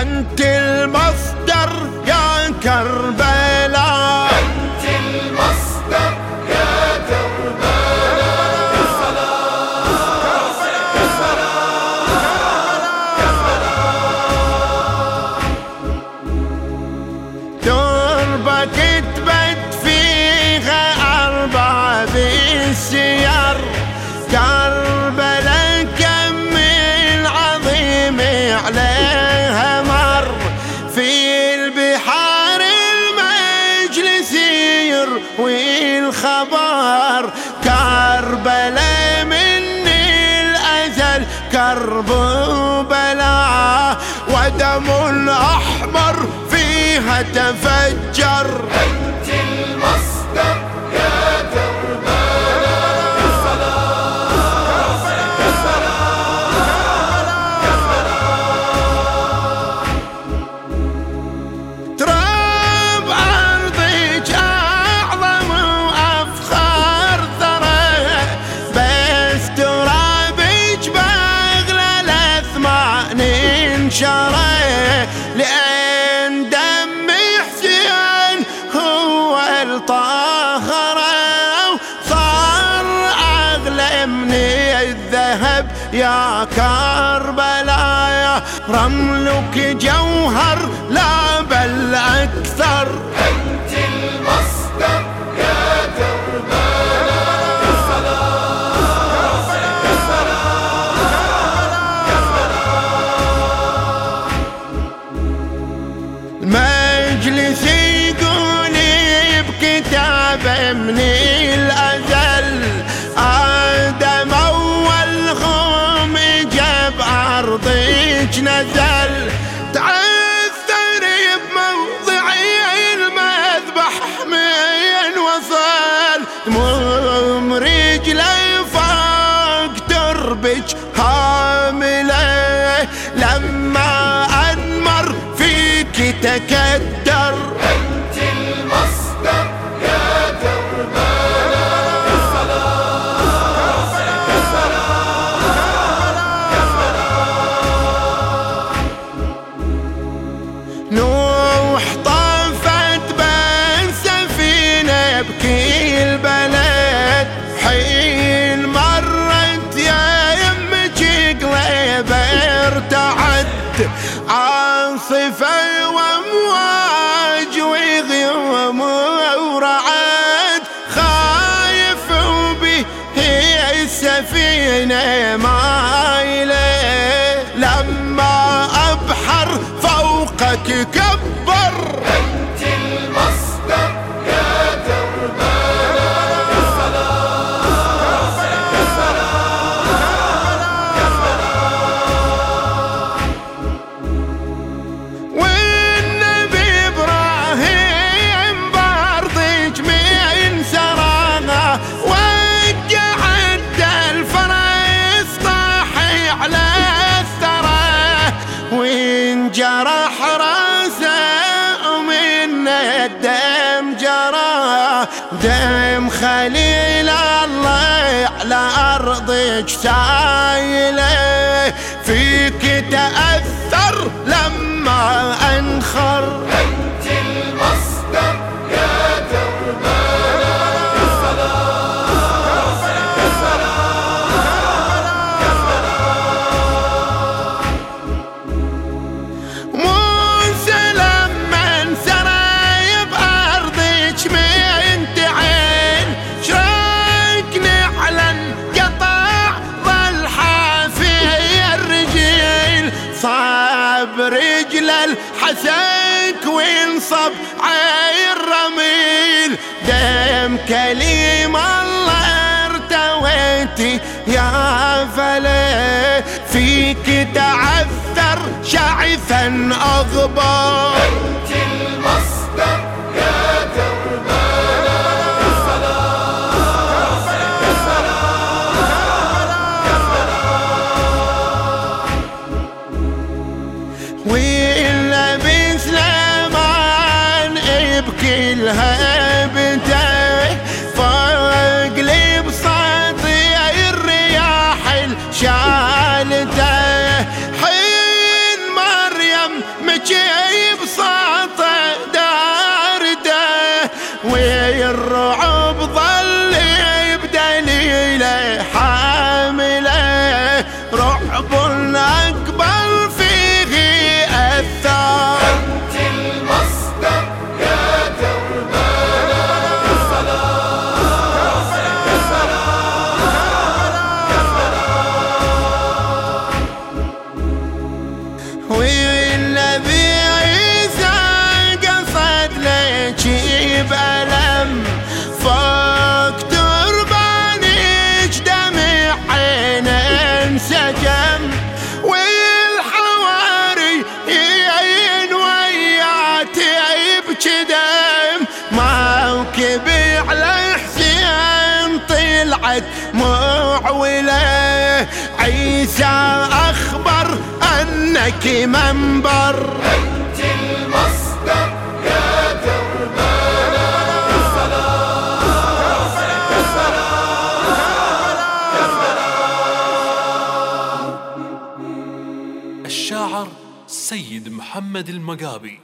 أنت المصدر يا كربلاء أنت المصدر يا كربلاء تربة تبت بالسير كربلاء كم العظيم عليها مر في البحار المجلس يروي الخبر كربلاء من الأزل كرب بلاء ودم الأحمر فيها تفجر. الطاهرة صار أغلى من الذهب. يا كربلاء رملك جوهر لا أرضك نزل تعثر بموضعي المذبح من وصل مم رجلي فوق تربك kaikki kämpi دم خليل الله على أرضك سايله فيك تأثر صاب رجل الحسك وانصب عين رميل دم كليم الله ارتويتي يا فلا. فيك تعثر شعثا اغبار دمعت معولة. عيسى أخبر أنك منبر. أنت المصدر يا دربنا الشاعر سيد محمد المقابي.